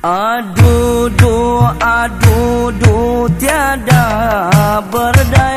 Aduh, aduh, aduh, tiada berdaya.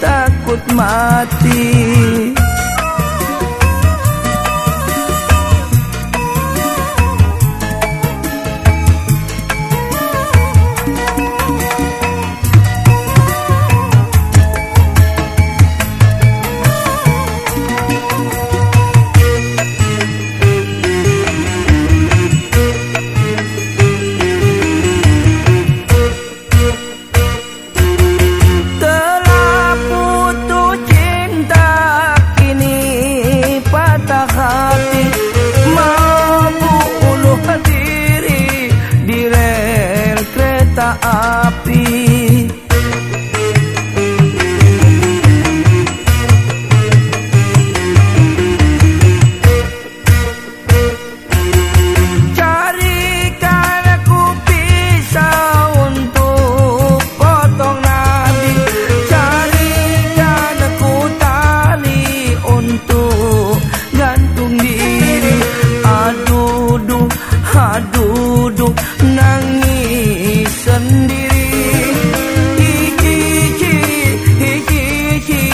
takut mati. nangis sendiri. Iki, iki, iki,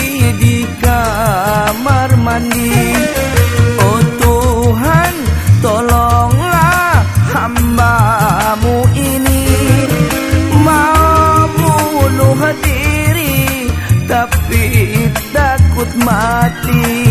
di kamar mandi. Oh Tuhan tolonglah hambamu ini. Mau bunuh diri tapi takut mati.